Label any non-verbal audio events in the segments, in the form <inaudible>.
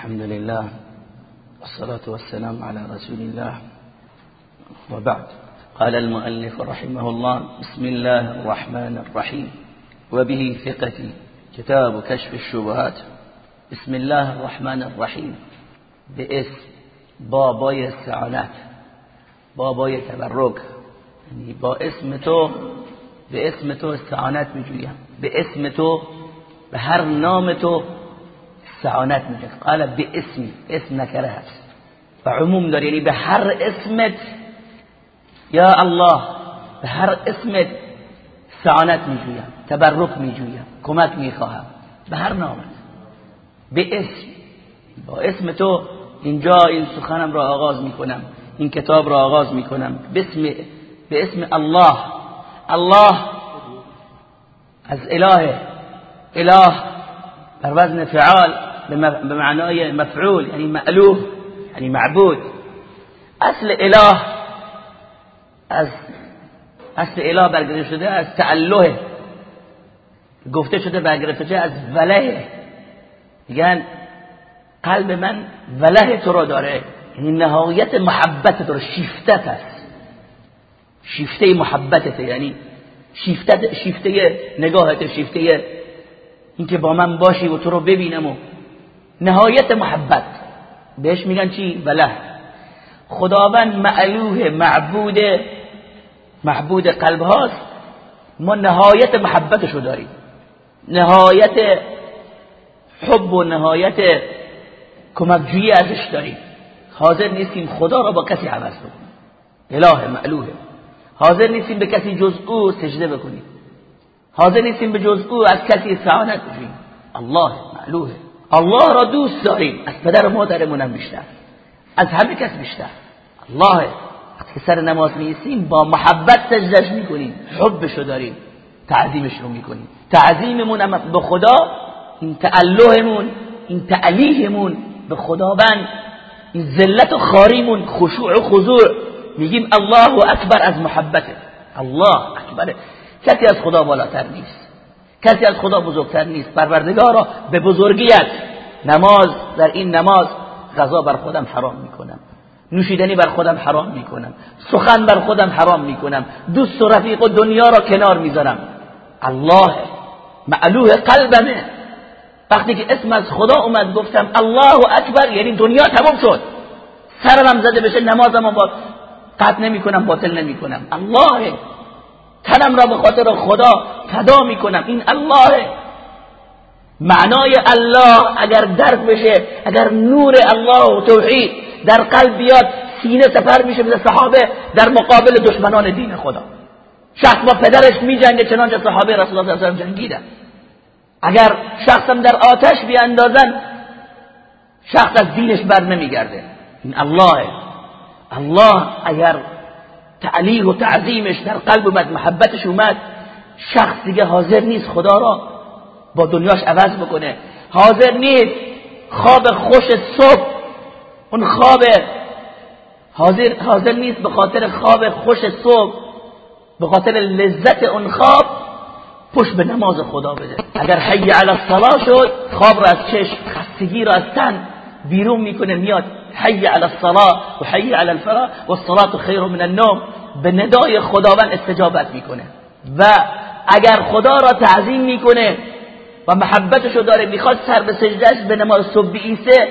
الحمد لله والصلاة والسلام على رسول الله. وبعد قال المؤلف رحمه الله بسم الله الرحمن الرحيم. وبه ثقتي كتاب كشف الشبهات. بسم الله الرحمن الرحیم به اسم بابای استعانت بابای یعنی با اسم تو به اسم تو استعانت میجویم. به اسم تو به هر نام تو استعانت میجویم قال به اسمی اسم نکره هست. و عموم داره یعنی به هر اسمت یا الله به هر اسمت استعانت میجویم تبرک میجویم کمک می‌خواهم. به هر نامت به اسم. با اسم تو اینجا این سخنم را آغاز می‌کنم این کتاب را آغاز می‌کنم. باسم به اسم الله. الله از اله اله بر وزن فعال. به معنای مفعول یعنی معلوه یعنی معبود. اصل اله از اصل اله برگرفته شده از تعله گفته شده برگرفته شده از وله میگن قلب من وله تو را داره. یعنی نهایت محبت تو شیفتت هست شیفته محبتت یعنی شیفته شیفته نگاهت شیفته اینکه با من باشی و تو رو ببینم و نهایت محبت. بهش میگن چی؟ وله خداوند معلوه معبود معبود قلب هاست. ما نهایت محبتشو داریم. نهایت حب و نهایت کمکجویی ازش داریم. حاضر نیستیم خدا را با کسی عوض بکنیم. اله معلوه. حاضر نیستیم به کسی جز او سجده بکنیم. حاضر نیستیم به جز او از کسی استعانت بکنیم الله معلوه. الله را دوست داریم. از پدر و مادرمون هم بیشتر. از همه کس بیشتر. الله وقتی سر نماز میستیم با محبت سجدش می‌کنیم. حبشو داریم. تعظیمش رو می‌کنیم. تعظیممون هم به خدا این تعلهمون این تعلیهمون به خداوند. این ذلت و خاریمون خشوع و خضوع. میگیم الله اکبر از محبته الله اکبر. کسی از خدا بالاتر نیست. کسی از خدا بزرگتر نیست. پروردگارا به بزرگیت. نماز در این نماز غذا بر خودم حرام می‌کنم. نوشیدنی بر خودم حرام می‌کنم. سخن بر خودم حرام می‌کنم. دوست و رفیق و دنیا را کنار می‌ذارم. الله معلوه قلبمه. وقتی که اسم از خدا اومد گفتم الله اکبر یعنی دنیا تمام شد. سرم زده بشه نمازم با قطع نمی کنم باطل نمی کنم الله تنم را به خاطر خدا فدا می کنم این الله. معنای الله اگر درک بشه اگر نور الله و توحید در قلب بیاد سینه سفر میشه مثل صحابه در مقابل دشمنان دین خدا. شخص با پدرش می جنگه چنانچه صحابه رسول الله صلی الله علیه و اگر شخصم در آتش بیاندازن شخص از دینش بر نمیگرده. این الله. الله اگر تعلیه و تعظیمش در قلب اومد محبتش اومد شخص دیگه حاضر نیست خدا را با دنیاش عوض بکنه. حاضر نیست خواب خوش صبح اون خواب حاضر, حاضر نیست به خاطر خواب خوش صبح به خاطر لذت اون خواب پشت به نماز خدا بده. اگر حی علی الصلاه شد خواب را از چشم خستگی را از تن بیرون می‌کنه میاد. حی علی الصلاه و حی علی الفلاح و الصلاه خیر من النوم. به ندای خداوند استجابت می‌کنه. و اگر خدا را تعظیم می‌کنه و محبتشو داره می‌خواد سر به سجدهش به نماز صبح ایسه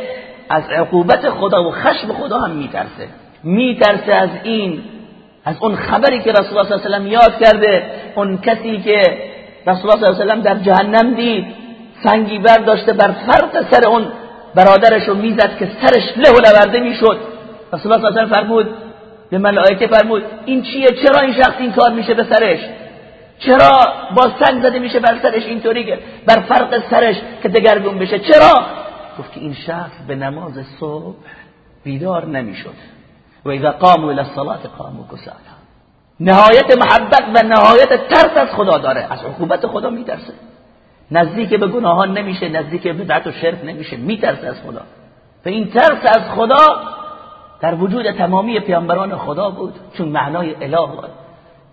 از عقوبت خدا و خشم خدا هم میترسه. میترسه از این از اون خبری که رسول الله صلی الله علیه و یاد کرده اون کسی که رسول الله صلی الله علیه و در جهنم دید سنگی برداشته بر فرق سر اون برادرش رو می‌زد که سرش له و لورده می‌شد. رسول الله صلی الله علیه و فرمود به ملائکه فرمود این چیه؟ چرا این شخص این کار میشه به سرش؟ چرا با سنگ زده میشه بر سرش اینطوری که بر فرق سرش که دگرگون بشه؟ چرا؟ گفت که این شخص به نماز صبح بیدار نمی‌شد. و اذا قاموا الى الصلاه قاموا كسالى نهایت محبت و نهایت ترس از خدا داره. از عقوبت خدا میترسه. نزدیک به گناهان نمیشه نزدیک به بدعت و شرک نمیشه میترسه از خدا. و این ترس از خدا در وجود تمامی پیامبران خدا بود چون معنای اله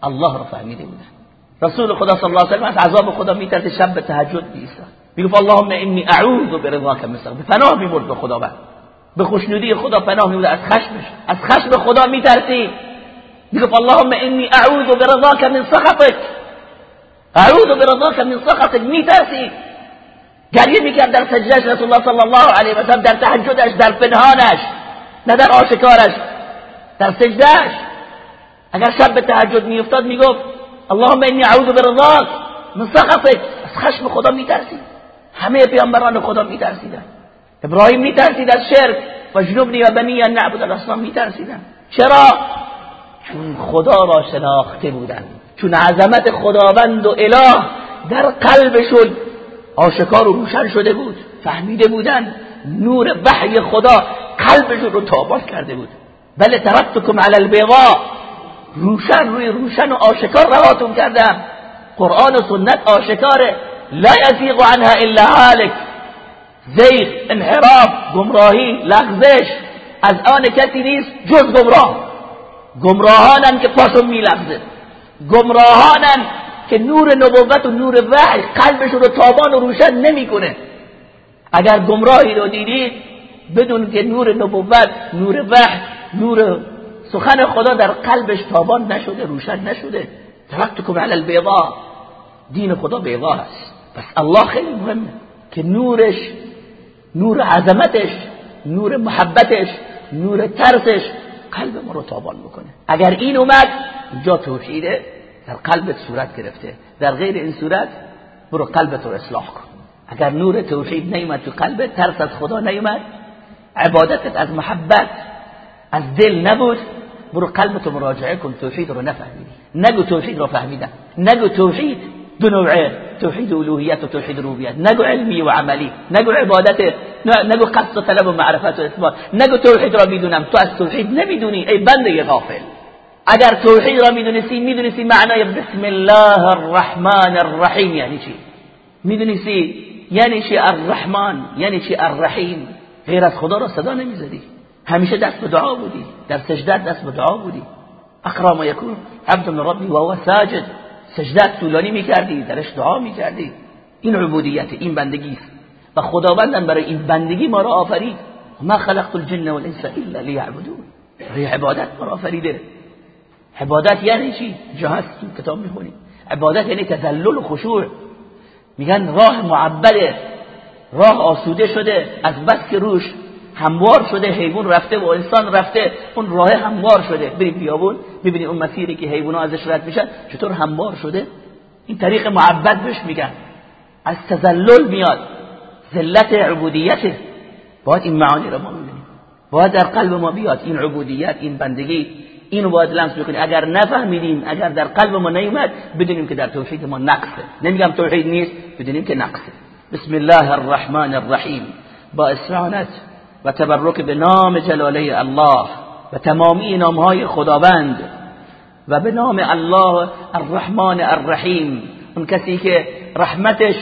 الله را فهمیده بودن. رسول خدا صلی الله علیه و از عذاب خدا میترسه شب به تهجد بیسته می‌گفت اللهم انی اعوذ برضاک من سخط پناه می‌برد به خداوند به خوشنودی خدا پناه می‌برد. از خشمش. از خشم خدا میترسید می‌گفت اللهم انی اعوذ برضاک من سخطک. اعوذ برضاک من سخطک. میترسید گریه می‌کرد در سجدهش رسول الله صلی الله علیه و سلم در تهجدش در پنهانش نه در آشکارش در سجدهش اگر شب به تهجد میافتاد می‌گفت اللهم انی اعوذ برضاک من سخطک از خشم خدا میترسید. همه پیامبران خدا میترسیدن. ابراهیم میترسید از شرک. و جنوبنی و بنی نعبد الاصنام میترسیدن. چرا؟ چون خدا را شناخته بودن. چون عظمت خداوند و اله در قلبشون آشکار و روشن شده بود. فهمیده بودن نور وحی خدا قلبشون رو تابان کرده بود. بله ترکتکم علی البیضاء روشن روی روشن و آشکار رواتون کردم. قرآن و سنت آشکاره. لا یزیغ عنها الا حالک زیغ انحراف گمراهی لغزش. از آن کسی نیست جز گمراه. گمراهانن که پاشون میلغزه. گمراهانن که نور نبوت و نور وحی قلبشون رو تابان و روشن نمی‌کنه. اگر گمراهی رو دیدید بدون که نور نبوت نور وحی نور سخن خدا در قلبش تابان نشده روشن نشده. ترکتکم علی البیضا دین خدا بیضا هست پس الله خیلی مهمه که نورش نور عظمتش نور محبتش نور ترسش قلب ما رو تابان بکنه. اگر این اومد جا توحیده در قلبت صورت گرفته. در غیر این صورت برو قلبت رو اصلاح کن. اگر نور توحید نیومد تو قلبت ترس از خدا نیومد. عبادتت از محبت از دل نبود. برو قلبت مراجعه کن توحید رو نفهمیدی. نگو توحید رو فهمیدم. نگو توحید دو نوعه توحید الوهیت و توحید ربوبیت. نگو علمی و عملی نگو عبادت نگو قصد و طلب و معرفت و اثبات. نگو توحید را می‌دونم تو از توحید نمی‌دونی ای بنده غافل. اگر توحید را می‌دونستی می‌دونستی معنای بسم الله الرحمن الرحیم یعنی چی؟ می‌دونستی یعنی چی الرحمن یعنی چی الرحیم؟ غیر از خدا را صدا نمی‌زدی. همیشه دست به دعا بودی. در سجدت دست به دعا بودی. اقرا ما یکون عبد من ربی و هو ساجد. سجدت طولانی می‌کردی درش دعا می‌کردی. این عبودیت این بندگی. است و خداوندم برای این بندگی ما را آفرید. ما خلقت الجن والانس الا ليعبدون برای عبادت ما را آفریده. عبادت یعنی چی؟ هست تو کتاب می‌خونی. عبادت یعنی تذلل و خشوع. میگن راه معبده. راه آسوده شده. از بس که روش هموار شده حیوان رفته و انسان رفته اون راه هموار شده. بری بیابون ببینی اون مسیری که حیونا ازش رد میشن چطور هموار شده؟ این طریق معبد بهش میگن. از تذلل میاد. ذلت عبودیته. باید این معانی رو ما ببینیم. باید در قلب ما بیاد این عبودیت این بندگی. اینو باید لمس بکنیم. اگر نفهمیدیم اگر در قلب ما نیومد بدونیم که در توحید ما نقصه. نمیگم توحید نیست بدونیم که نقصه. بسم الله الرحمن الرحیم. با اسرانت و تبرک به نام جلاله الله و تمامی نامهای خداوند و به نام الله الرحمن الرحیم. اون کسی که رحمتش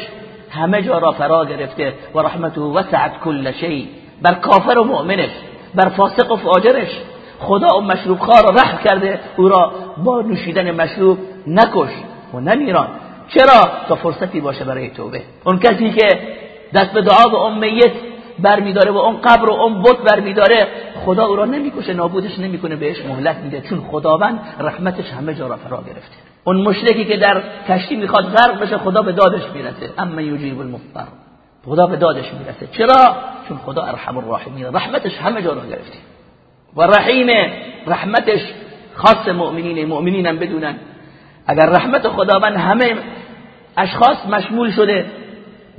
همه جا را فرا گرفته و رحمته وسعت کل شی. بر کافر و مؤمنش بر فاسق و فاجرش. خدا اون مشروب خار رحم کرده او را با نوشیدن مشروب نکش و نمیران. چرا؟ تا فرصتی باشه برای توبه. اون کسی که دست به دعا به اون میت برمیداره و اون قبر و اون بت برمیداره. خدا او را نمی‌کشه نابودش نمی‌کنه بهش مهلت میده. چون خداوند رحمتش همه جا را فرا گرفته. اون مشرکی که در کشتی می‌خواد غرق بشه خدا به دادش می‌رسه. اما یجیب المضطر خدا به دادش می‌رسه. چرا؟ چون خدا ارحم الراحمین رحمتش همه جا را گرفته. و رحیم رحمتش خاص مؤمنین مؤمنین هم بدونن اگر رحمت خداوند همه اشخاص مشمول شده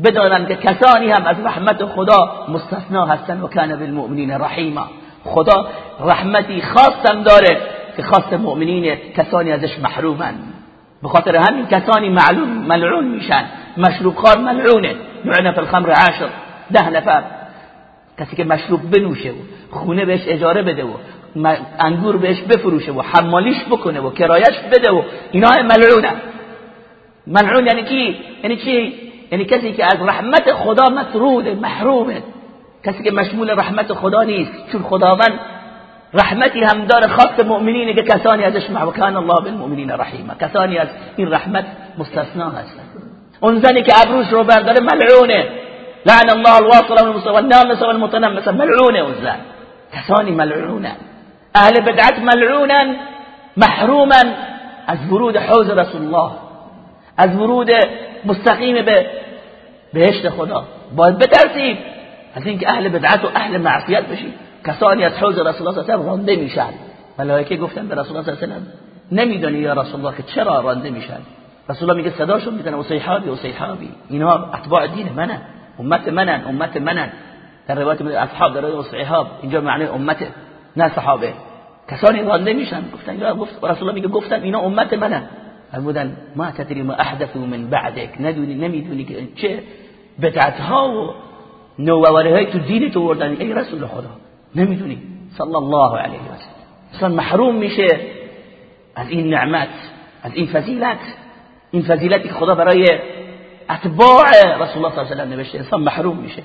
بدانن که کسانی هم از رحمت خدا مستثنا هستن و کان بالمؤمنین رحیما. خدا رحمتی خاصم داره که خاص مؤمنین کسانی ازش محرومن به خاطر همین کسانی معلوم ملعون میشن. مشروب خار ملعونه. لعنه فی الخمر عشر ده نفر. کسی که مشروب بنوشه و خونه بهش اجاره بده و انگور بهش بفروشه و حمالیش بکنه و کرایش بده و اینا ملعونه ملعون یعنی کی؟ یعنی چی؟ یعنی کسی که از رحمت خدا مطرود محرومه کسی که مشمول رحمت خدا نیست. چون خداوند رحمتی هم داره خاص مؤمنینه که کسانی ازش محوکان الله بالمؤمنین رحیمه کسانی از این رحمت مستثنا هستن اون زنی که ابروش رو برداره ملعونه. لعن الله الواصل والنامس والمتنمس ملعونه اون زن. کسانی ملعونن أهل بدعت ملعونن محروما از ورود حوز رسول الله. از ورود مستقیم به بهشت خدا. باید بترسید از اینکه اهل بدعت و اهل معصیت بشید کسانی از حوز رسول الله صلی الله و رانده میشن. ملائکه گفتن به رسول الله صلی الله علیه و نمی‌دونی یا رسول الله که چرا رانده میشن؟ رسول الله میگه صداشون می‌زنه وسیحابی وسیحابی اینا اتباع دین منن امت منن امت منن. در روایت اصحاب در روایت وسیحاب اینجا معنی امت نه صحابه. کسانی رانده میشن گفتن یا گفت رسول الله میگه گفتن اینا امت منن. فرمودن ما تدری ما احدثوا من بعدك ندونی نمی‌دونی که چه بدعت ها و نوآوری های تو دین تو وردن ای رسول خدا. نمی‌دونی. صلی الله علیه و سلم. انسان محروم میشه از این نعمت از این فضیلت. این فضیلتی که خدا برای اتباع رسول الله صلی الله علیه و نوشته انسان محروم میشه.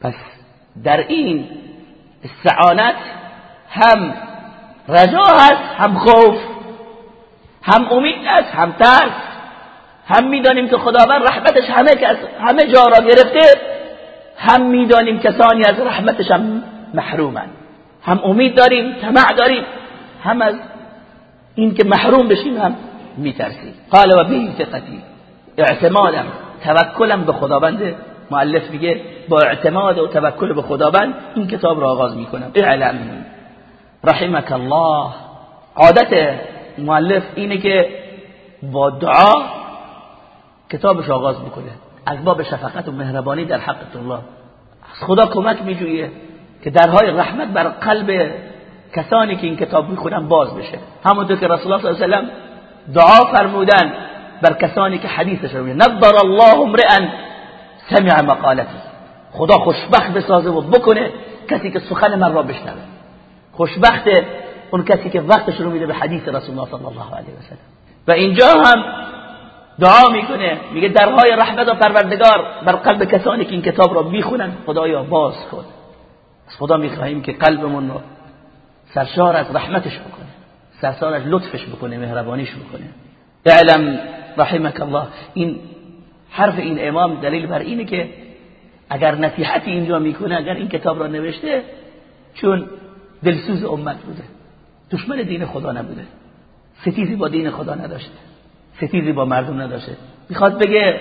پس در این استعانت هم رجا هست هم خوف هم امید است هم ترس. هم می‌دانیم که خداوند رحمتش همه همه جا را گرفته هم می‌دانیم کسانی از رحمتش هم محرومن هم امید داریم طمع داریم هم از این که محروم بشیم هم میترسیم. قال و به ثقتی اعتمادم توکلم به خداوند. مؤلف میگه با اعتماد و توکل به خداوند این کتاب را آغاز می‌کنم. اعلم رحمك الله. عادت مؤلف اینه که با دعا کتابش آغاز می‌کنه. از باب شفقت و مهربانی در حق الله. از خدا کمک میجویه که درهای رحمت بر قلب کسانی که این کتاب می‌خونن باز بشه. همونطور که رسول الله صلی الله علیه و دعا فرمودن بر کسانی که حدیثش رو نظر الله امرئا سمع مقالتی خدا خوشبخت بسازه و بکنه کسی که سخن من را بشنوه. خوشبخت اون کسی که وقتش رو میده به حدیث رسول الله صلی الله علیه و سلم. و اینجا هم دعا می‌کنه. میگه درهای رحمت و پروردگار بر قلب کسانی که این کتاب را می‌خونن خدایا باز کن. از خدا می‌خواهیم که قلبمون رو سرشار از رحمتش بکنه. سرشار از لطفش بکنه مهربانیش بکنه. اعلم رحمك الله. این حرف این امام دلیل بر اینه که اگر نصیحتی اینجا می‌کنه اگر این کتاب را نوشته چون دلسوز امت بوده. دشمن دین خدا نبوده. ستیزی با دین خدا نداشته. ستیزی با مردم نداشته. می‌خواد بگه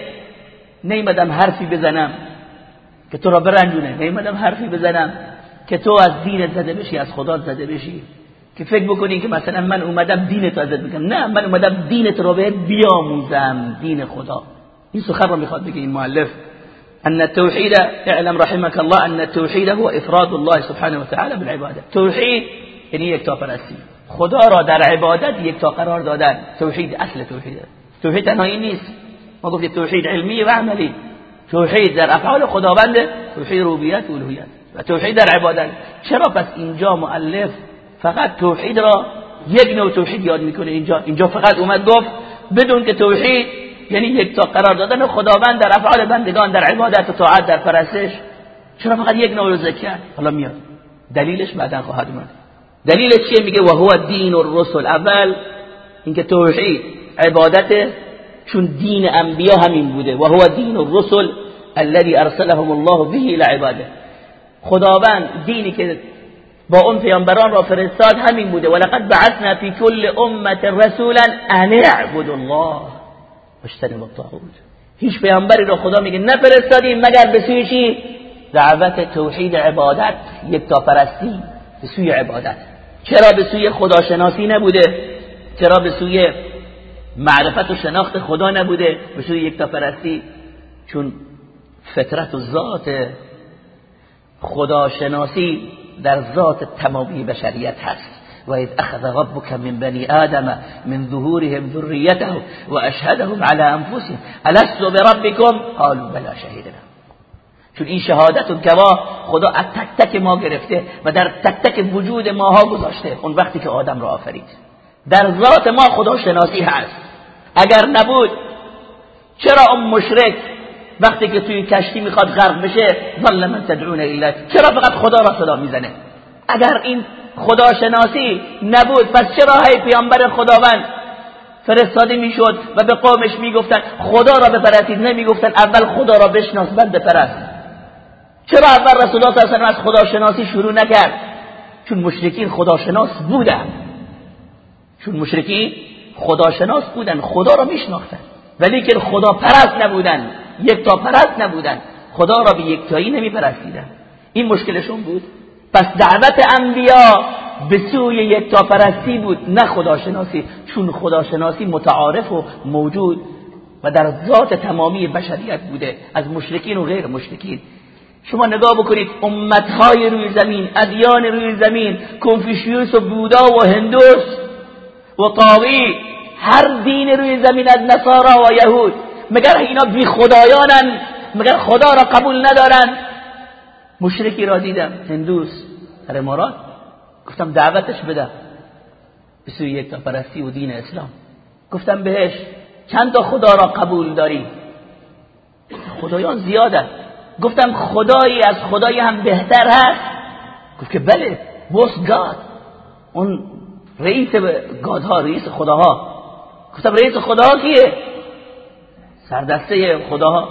نیمدم حرفی بزنم که تو را برنجونه نیمدم حرفی بزنم که تو از دین زده بشی از خدا زده بشی. که فکر بکنی که مثلا من اومدم دین تو ازت بگم. نه من اومدم دین تو رو بهت بیاموزم. دین خدا. این سخن رو می‌خواد بگه این مؤلف. ان التوحید اعلم رحمك الله ان التوحید هو افراد الله سبحانه وتعالى بالعباده. توحید یعنی یک تا پرستی خدا را در عبادت یک تا قرار دادن. توحید اصل توحید توحید تنهایی نیست. ما گفتیم توحید علمی و عملی. توحید در افعال خداوند توحید ربوبیت و الوهیت. و توحید در عبادت. چرا پس اینجا مؤلف فقط توحید را یک نوع توحید یاد می‌کنه؟ اینجا اینجا فقط اومد گفت بدون که توحید یعنی یک تا قرار دادن خداوند در افعال بندگان در عبادت و طاعت در پرستش. چرا فقط یک نوع رو ذکر حالا میاد. دلیلش بعدا خواهد اومد. دلیلش چیه؟ میگه و هو دین الرسل. اول اینکه توحید عبادت چون دین انبیا همین بوده. و هو دین الرسل الذي ارسلهم الله به لعباده خداوند دینی که با اون پیامبران را فرستاد همین بوده. ولقد بعثنا فی کل امه رسولا ان اعبدوا الله. واجتنبوا الطاغوت هیچ پیامبری را خدا میگه نفرستادیم مگر به سوی چی؟ دعوت توحید عبادت یک تا پرستی به سوی عبادت. چرا به سوی خداشناسی نبوده؟ چرا به سوی معرفت و شناخت خدا نبوده؟ به سوی یک پرستی چون فطرت و ذات خداشناسی در ذات تمامی بشریت هست. و اذ اخذ ربك من بني آدم من ظهورهم ذريته واشهدهم على انفسهم. الست بربكم قالوا بلا شهدنا چون این شهادت که ما خدا از تک تک ما گرفته و در تک تک وجود ماها گذاشته. اون وقتی که آدم را آفرید. در ذات ما خدا شناسی هست. اگر نبود چرا اون مشرک وقتی که توی کشتی می‌خواد غرق بشه ظل من تدعون الا چرا فقط خدا را صدا می‌زنه؟ اگر این خدا شناسی نبود پس چرا هی پیامبر خداوند فرستاده می‌شد و به قومش می‌گفتن خدا را بپرستید؟ نمی‌گفتن. اول خدا را بشناس بعد بپرست. چرا اول رسول الله صلی از خداشناسی شروع نکرد؟ چون مشرکین خداشناس بودن. چون مشرکین خداشناس بودن خدا را میشناختن. ولی که خدا پرست نبودن یک تا پرست نبودن خدا را به یکتایی نمیپرستیدن. این مشکلشون بود. پس دعوت انبیا به سوی یک تا پرستی بود نه خداشناسی. چون خداشناسی متعارف و موجود و در ذات تمامی بشریت بوده از مشرکین و غیر مشرکین. شما نگاه بکنید امتهای روی زمین ادیان روی زمین کنفوشیوس و بودا و هندوس و طاوی هر دین روی زمین از نصارا و یهود. مگر اینا بی خدایانن مگر خدا را قبول ندارن؟ مشرکی را دیدم هندوس. در امارات گفتم دعوتش بده. به سوی یک پرستی و دین اسلام. گفتم بهش چند تا خدا را قبول داری؟ خدایان زیاده گفتم خدایی از خدای هم بهتر هست. گفت که بله بوس گاد. اون رئیس گادها رئیس خداها. گفتم رئیس خداها کیه؟ سردسته خداها.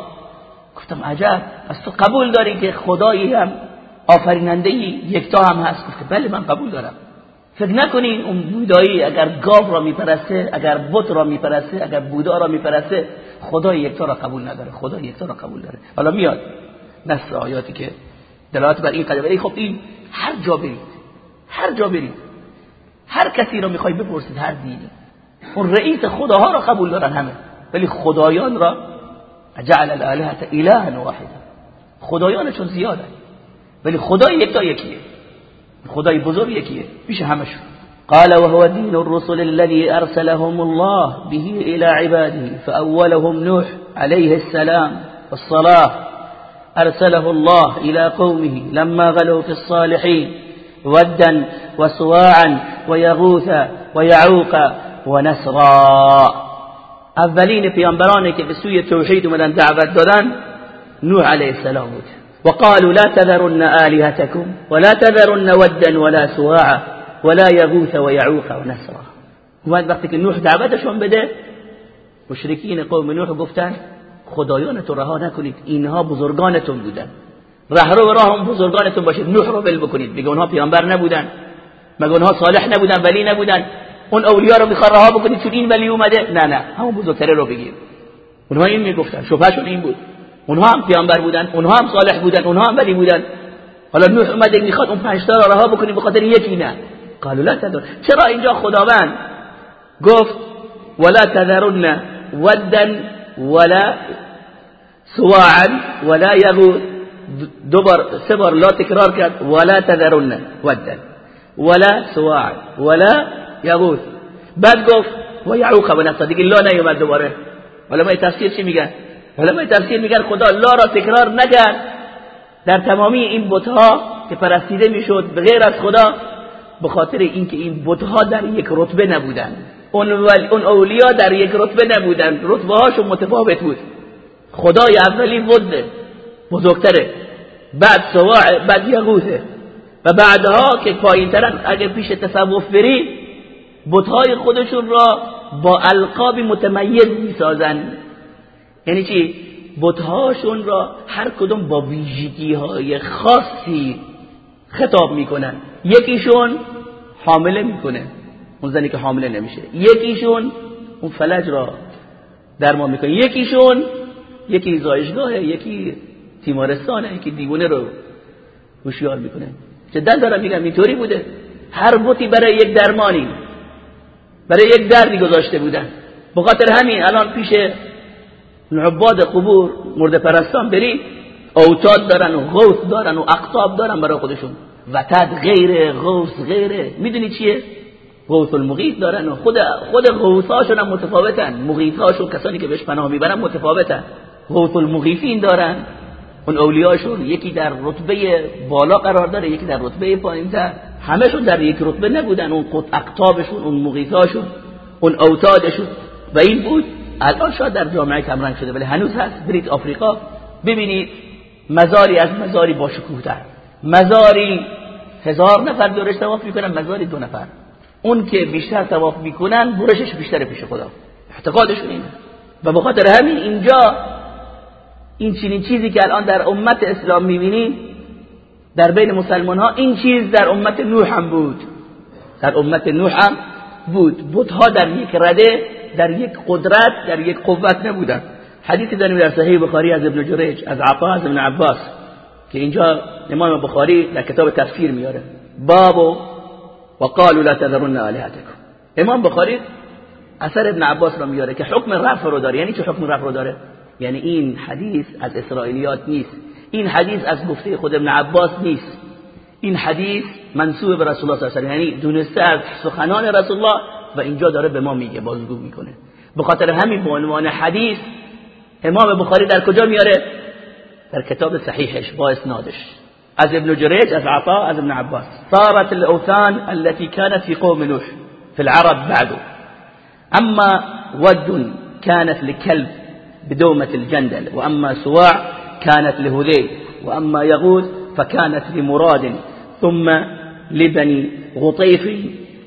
گفتم عجب از تو قبول داری که خدایی هم آفریننده یکتا هم هست. گفت بله من قبول دارم. فکر نکنین اون بودایی اگر گاو را میپرسته اگر بت را میپرسته اگر بودا را میپرسته خدای یکتا را قبول نداره خدا یکتا را قبول داره. حالا میاد. نص آیاتی که دلالت بر این قضیه. ولی خب این هر جا برید هر جا برید هر کسی را می‌خوای بپرسید هر دینی. اون رئیس خداها را قبول دارن همه. ولی خدایان را جعل الالهه اله واحده خدایانشون زیاده ولی خدای یک تا یکیه. خدای بزرگ یکیه. پیش همشون قال وهو دين الرسل الذي أرسلهم الله به إلى عباده فأولهم نوح عليه السلام والصلاة. أرسله الله إلى قومه لما غلوا في الصالحين ودا وسواعا ويغوث ويعوق ونسرا. اولین پیامبرانی که به سوی توحید اومدن دعوت دادن نوح علیه السلام. وقالوا لا تذرن آلهتكم ولا تذرن ودا ولا سواعا ولا يغوث ويعوق ونسرا. اومد وقتی که نوح دعوتشون بده مشرکین قوم نوح گفتن خدایان تو رها نکنید. اینها بزرگانتون بودن. رهرو راه هم بزرگانتون باشید. نوح رو ول بکنید. بگه اونها پیامبر نبودن. مگه اونها صالح نبودن؟ ولی نبودن. اون اولیا رو می‌خواد رها بکنید چون این ولی اومده. نه نه. همون بزرگتره رو بگیر. اونها این می‌گفتن. شبهشون این بود. اونها هم پیامبر بودن. اونها هم صالح بودن. اونها هم ولی بودن. حالا نوح اومده می‌خواد اون پنج تا رو رها بکنید به خاطر یکی نه. قالوا لا تذر. چرا اینجا خداوند گفت ولا تذرن ودا ولا سواعا ولا يغوث دوبار سه بار لا تکرار کرد ولا تذرن ودا. ولا سواعا ولا یغوث بعد گفت و یعوق و نصر دیگه لا نیومد دوباره. علمای تفسیر چی میگن؟ علمای تفسیر میگن خدا لا را تکرار نکرد. در تمامی این بتها که پرستیده می‌شد به غیر از خدا به خاطر اینکه این بتها در یک رتبه نبودن اون, اون اولیا در یک رتبه نبودن. رتبه هاشون متفاوت بود. خدای اولی وده بزرگتره. بعد سواع بعد یغوثه و بعدها که پایین ترن اگه پیش تصوف بری بتهای خودشون را با القاب متمیز می‌سازن. یعنی چی؟ بتهاشون را هر کدوم با ویژگی های خاصی خطاب می‌کنن. یکیشون حامله می‌کنه. اون زنی که حامله نمیشه. یکیشون اون فلج را درمان می‌کنه. یکیشون یکی زایشگاهه یکی تیمارستانه یکی دیوونه رو هوشیار می‌کنه. جدا دارم میگم اینطوری بوده. هر بوتی برای یک درمانی برای یک دردی گذاشته بودن. به خاطر همین الان پیش عباد قبور مرد پرستان بری اوتاد دارن و غوث دارن و اقطاب دارن برای خودشون. وتد غیره غوث غیره. می‌دونی چیه؟ غوث المغیث دارن و خود خود غوثاشون هم متفاوتن. مغیثاشون کسانی که بهش پناه می‌برن متفاوتن. غوث المغیثین دارن. اون اولیاشون یکی در رتبه بالا قرار داره یکی در رتبه پایینتر. همشون در یک رتبه نبودن. اون قط اقتابشون اون مغیثاشون اون اوتادشون. و این بود. الان شاید در جامعه کمرنگ شده ولی هنوز هست. برید آفریقا. ببینید مزاری از مزاری با شکوه مزاری هزار نفر دورش تواف می‌کنن مزاری دو نفر. اون که بیشتر تواف می‌کنن برشش بیشتر پیش خدا. اعتقادشون اینه. و به خاطر همین اینجا این چنین چیزی که الان در امت اسلام می‌بینی در بین مسلمان ها این چیز در امت نوح هم بود. در امت نوح هم بود. بودها در یک رده در یک قدرت در یک قوت نبودن. حدیثی داریم در صحیح بخاری از ابن جریج از عطا از ابن عباس که اینجا امام بخاری در کتاب تفسیر میاره. باب و قالوا لا تذرن الهتكم امام بخاری اثر ابن عباس رو میاره که حکم رفع رو داره. یعنی چه حکم رفع رو داره؟ یعنی این حدیث از اسرائیلیات نیست. این حدیث از گفته خود ابن عباس نیست. این حدیث منصوب به رسول الله صلی الله علیه و یعنی دونسته از سخنان رسول الله و اینجا داره به ما میگه بازگو می‌کنه. به خاطر همین به عنوان حدیث امام بخاری در کجا میاره؟ در کتاب صحیحش با اسنادش. أز ابن جریج أز عطا أز ابن عباس. صارت الأوثان التي كانت في قوم نوح في العرب بعده. أما ود كانت لكلب بدومة الجندل وأما سواع كانت لهذيل وأما يغوث فكانت لمراد. ثم لبني غطيف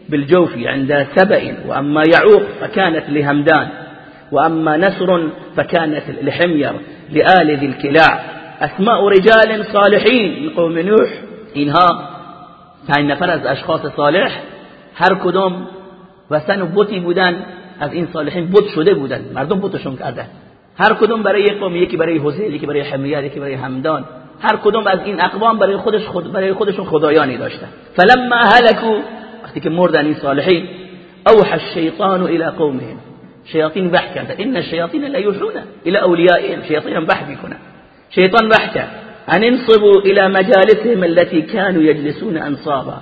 بالجوف عند سبأ وأما يعوق فكانت لهمدان وأما نسر فكانت لحمير لآل ذي الكلاع. أسماء رجال صالحين. لقوم نوح. اینها پنج نفر از اشخاص صالح. هر کدوم وسن بوتی بودن از این صالحین بوت شده بودن. مردم بوتشون کردن. هر کدوم برای یک قوم یکی برای حسین یکی برای حمیر یکی برای همدان هر کدوم از این اقوام برای خودش خود برای خودشون خدایانی داشتن. فلما هلكوا وقتی که مردن این صالحین اوحى الشیطان الى قومهم. شیاطین وحی کرد ان الشیاطین لا یوحون الى اولیائهم. شیاطین وحی می‌کنن. شیطان وحی کرد ان انصبوا الى مجالسهم التي كانوا يجلسون انصابا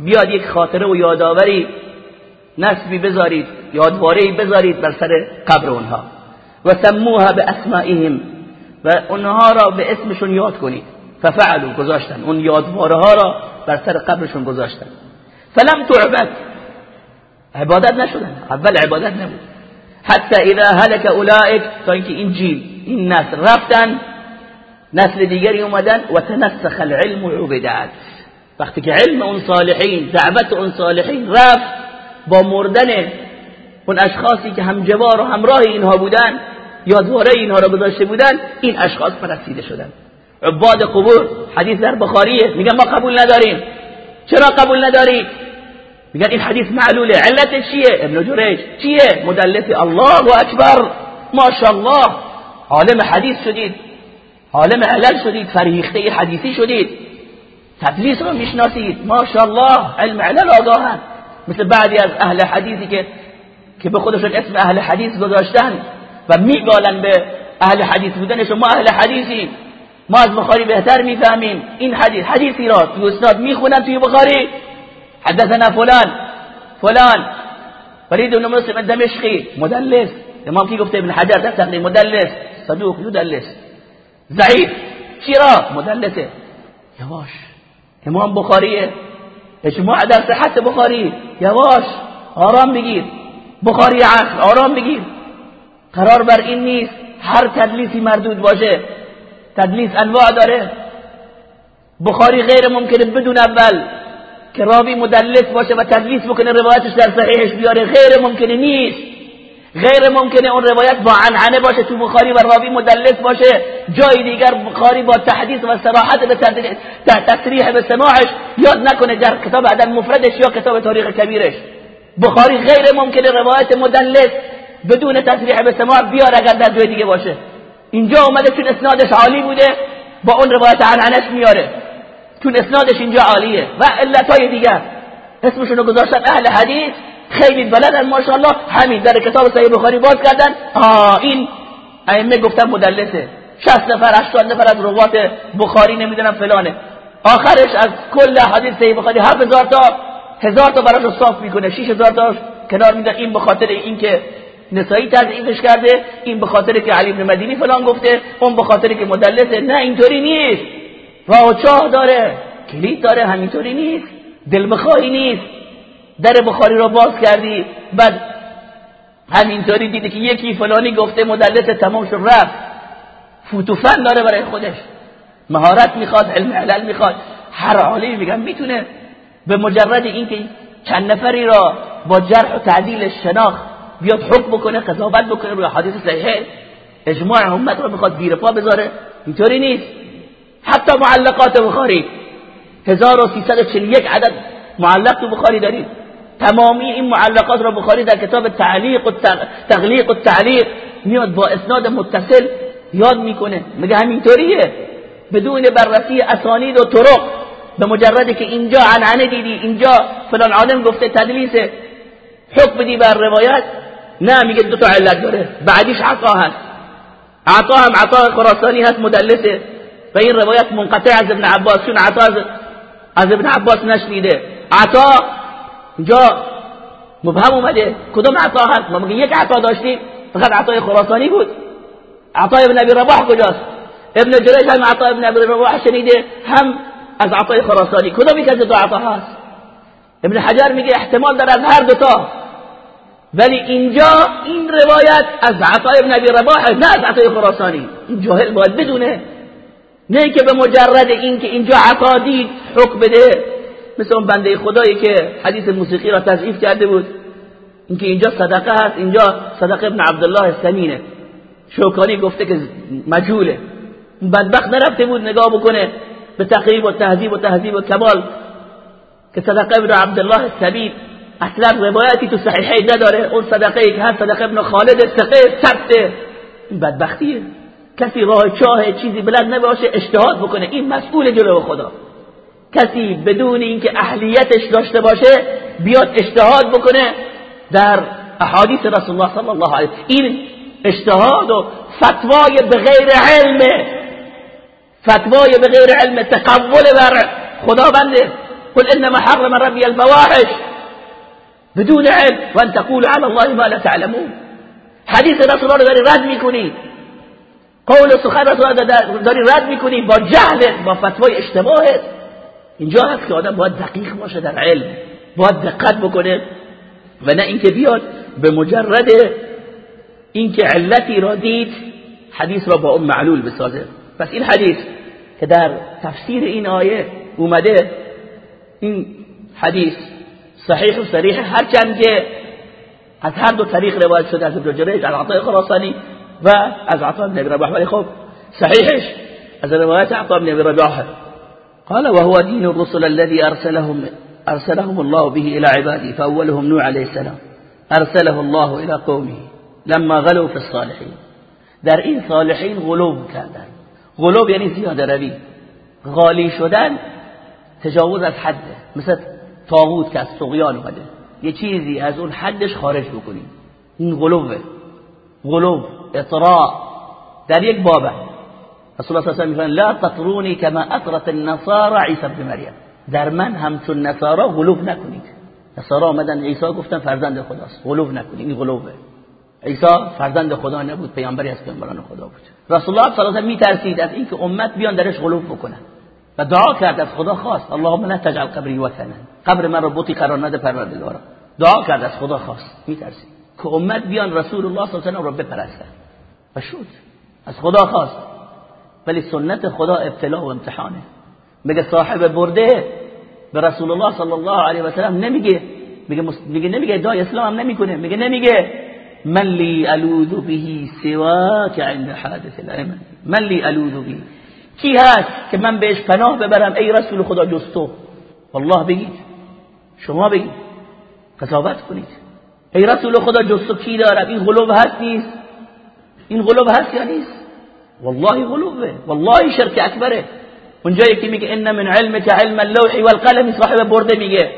بیاد یک خاطره و یادآوری نسبی بذارید یادواره بذارید بر سر قبر اونها. و سموها به اسمائهم و اونها را به اسمشون یاد ففعلوا گذاشتن. اون یادواره ها را بر سر قبرشون گذاشتن. فلم تعبد. عبادت نشدن. اول عبادت نبود. حتی اذا هلك اولئک تا اینکه این جیل این نسل رفتن نسل دیگری اومدن و تنسخ العلم عبدت وقتی که علم اون صالحین دعوت اون صالحین رفت با مردن اون اشخاصی که همجوار و همراه اینها بودن یادواره اینها را گذاشته بودن این اشخاص پرستیده شدن. عباد قبور حدیث در بخاریه میگن ما قبول نداریم. چرا قبول نداری میگن این حدیث معلوله. علت چیه؟ ابن جریج. چیه؟ مدلس الله اکبر. ماشاءالله. عالم حدیث شدید. عالم علل شدید فریخته حدیثی شدید. تدلیس رو می‌شناسید. ماشاءالله علم علل آگاهن. مثل بعضی از اهل حدیثی که که به خودشون اسم اهل حدیث گذاشتن و میگالن به اهل حدیث بودنشون ما اهل حدیثیم ما از بخاری بهتر می‌فهمیم. این حدیث حدیثی را توی اسناد می‌خونن توی بخاری. حدثنا فلان. فلان. فرید بن مسلم دمشقی مدلس. امام کی گفته؟ ابن حجر در تقریب مدلس. صدوق یدلس ضعیف. چرا؟ مدلسه. یواش. امام بخاریه. اجماع در صحت بخاری. یواش. آرام بگیر. بخاری عصر آرام بگیر. قرار بر این نیست هر تدلیسی مردود باشه. تدلیس انواع داره. بخاری غیر ممکنه بدون اول که راوی مدلس باشه و تدلیس بکنه روایتش در صحیحش بیاره. غیر ممکنه نیست. غیر ممکنه اون روایت با عنعنه باشه تو بخاری و راوی مدلس باشه. جای دیگر بخاری با تحدیث و صراحت به تصریح به سماعش یاد نکنه در کتاب عدد مفردش یا کتاب تاریخ کبیرش. بخاری غیر ممکنه روایت مدلس بدون تصریح به سماع بیار اگر در جای دیگه باشه. اینجا اومده چون اسنادش عالی بوده با اون روایت عنعنش میاره. چون اسنادش اینجا عالیه. و علتای دیگر. اسمشون رو گذاشتن اهل حدیث. خیلی بلدن ماشاءالله. همین در کتاب صحیح بخاری باز کردن. آه این ائمه گفتن مدلسه. 60 نفر 80 نفر از روات بخاری نمی‌دونم فلانه. آخرش از کل حدیث صحیح بخاری 7000 تا هزار تا براش صاف می‌کنه. 6000 تا کنار میدن این به خاطر اینکه نسایی تضعیفش کرده این به خاطر که علی بن مدینی فلان گفته اون به خاطر که مدلسه نه اینطوری نیست. راه و چاه داره. کلید داره همینطوری نیست. دل بخواهی نیست. در بخاری رو باز کردی بعد همینطوری دیدی که یکی فلانی گفته مدلس تمام شد رفت. فوتوفن داره برای خودش. مهارت می‌خواد علم علل می‌خواد. هر عالی میگم می‌تونه به مجرد اینکه چند نفری را با جرح و تعدیل شناخت بیاد حکم بکنه قضاوت بکنه روی حدیث صحیحه اجماع امت رو می‌خواد زیر پا بذاره. اینطوری نیست. حتی معلقات بخاری 1341 عدد معلق تو بخاری دارید تمامی این معلقات را بخاری در کتاب تعلیق و تغلیق و تعلیق میاد با اسناد متصل یاد می‌کنه. میگه همینطوریه. بدون بررسی اسانید و طرق به مجردی که اینجا عنعنه دیدی اینجا فلان عالم گفته تدلیسه حکم بدی بر روایت. نه میگه دو تا علت داره. بعدیش عطا هست. عطا هم عطا خراسانی هست مدلسه. و این روایت منقطع از ابن عباس چون عطا از ابن عباس نشنیده. عطا اینجا مبهم اومده. کدوم عطا هست؟ ما میگه یک عطا داشتیم. فقط عطای خراسانی بود. عطای ابن ابی رباح کجاست؟ ابن جریج هم عطا ابن ابی رباح شنیده. هم از عطای خراسانی. کدوم یک از دو عطا هست؟ ابن حجر میگه احتمال داره از هر دوتا ولی اینجا این روایت از عطای ابن ابی رباح نه از عطای خراسانی. این جاهل باید بدونه. نه که به مجرد این که اینجا عطا دید حکم بده. مثل اون بنده خدایی که حدیث موسیقی را تضعیف کرده بود. اینکه اینجا صدقه هست اینجا صدقه ابن عبدالله سمینه شوکانی گفته که مجهوله. بدبخت نرفته بود نگاه بکنه به تقریب و تهذیب و تهذیب و کمال که صدقه ابن عبدالله سبید اصلا روایتی تو صحیحی نداره. اون صدقه ای که هست صدقه ابن خالد سقه ثبته این بدبختیه. کسی راه چاه چیزی بلد نباشه اجتهاد بکنه. این مسئول جلو خدا. کسی بدون اینکه اهلیتش داشته باشه بیاد اجتهاد بکنه در احادیث رسول الله صلی الله علیه این اجتهاد و فتوای بغیر علم فتوای بغیر علم تقول بر خدا بنده قل انما حرم ربي الفواحش بدون علم وان تقول على الله ما لا تعلمون. حدیث رسول الله داری رد می‌کنی. قول سخن رسول الله داری رد می‌کنی. با جهل با فتوای اشتباهت اینجا هست که آدم باید دقیق باشه در علم باید دقت بکنه و نه اینکه بیاد به مجرد اینکه علتی را دید حدیث را با اون معلول بسازه. پس این حدیث که در تفسیر این آیه اومده این حدیث صحیح و صریح هرچند که از هر دو طریق روایت شده از ابن از عطای خراسانی و از عطا بن رباح. ولی خب صحیحش از روایت عطا بن رباح. قال وهو دين الرسل الذي أرسلهم, أرسلهم الله به إلى عباده فأولهم نوح عليه السلام. أرسله الله إلى قومه لما غلوا في الصالحين. در این صالحین غلوب کردن. غلوب یعنی زیاده روی. غالی شدن تجاوز از حده مثل طاغوت که از سقیان اومده. یه چیزی از اون حدش خارج بکنیم. این غلوبه. غلوب اطراع در یک بابه. رسول الله صلی الله علیه و لا تطرونی کما اطرت النصارى عیسی ابن مریم در من همچون نصارا غلوب نکنید نصارا آمدن عیسی گفتن فرزند خداست غلوب نکنید این غلوبه عیسی فرزند خدا نبود پیامبری از پیامبران خدا بود رسول الله صلی الله علیه و میترسید از اینکه امت بیان درش غلوب بکنن و دعا کرد از خدا خواست اللهم لا تجعل قبری وثنا قبر من رو بوتی قرار نده پروردگارا دعا کرد از خدا خواست میترسید که امت بیان رسول الله صلی الله علیه و رو بپرستن و شد از خدا خواست ولی سنت خدا ابتلا و امتحانه. میگه صاحب برده به رسول الله صلی الله علیه و سلم نمیگه. میگه میگه نمیگه ادعای اسلام هم نمی‌کنه. میگه نمیگه من لی الوذ به سواک عند حادث الائمه. من لی الوذ به. کی هست که من بهش پناه ببرم؟ ای رسول خدا جز تو. والله بگید. شما بگید. قضاوت کنید. ای رسول خدا جز کی دارد این غلوب هست نیست؟ این غلوب هست یا نیست؟ والله غلوبه والله شرک اکبره اونجایی که میگه ان من علمك علم اللوح والقلم صاحب برده میگه.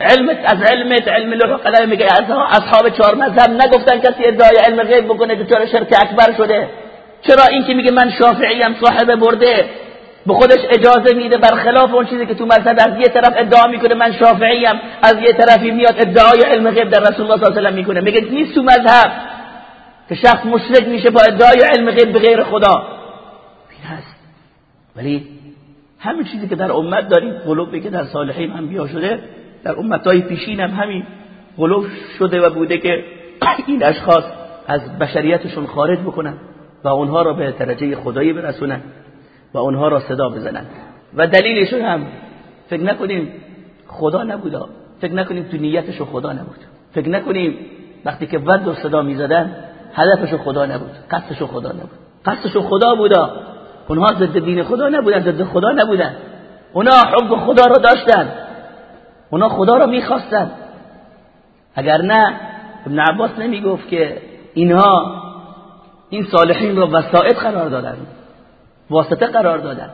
علمت از علمت علم لوح و میگه. اصحاب چهار مذهب نگفتن کسی ادعای علم غیب بکنه دچار شرک اکبر شده؟ چرا این که میگه من شافعی ام صاحب برده؟ به خودش اجازه میده برخلاف اون چیزی که تو مذهب از یه طرف ادعا می‌کنه من شافعی ام از یه طرفی میاد ادعای علم غیب در رسول الله صلی الله علیه و می‌کنه. میگه نیست تو مذهب. که شخص مشرک میشه با ادعای علم غیب به غیر خدا. این هست. ولی همین چیزی که در امت داریم قلوبی که در صالحین هم بیا شده در امتهای پیشین هم همین قلوب شده و بوده که <clears throat> این اشخاص از بشریتشون خارج بکنن و اونها را به درجه خدایی برسونن و اونها را صدا بزنن. و دلیلشون هم فکر نکنیم خدا نبودا فکر نکنیم تو نیتشو خدا نبود. فکر نکنیم وقتی که ود و صدا می‌زدن هدفشو خدا نبود قصدشو خدا نبود. قصدشو خدا بودا. اونها ضد دین خدا نبودن ضد خدا نبودن. اونا حب خدا رو داشتن. اونا خدا رو می‌خواستن. اگر نه ابن عباس نمی‌گفت که اینها این صالحین رو وسائط قرار دادن. واسطه قرار دادن.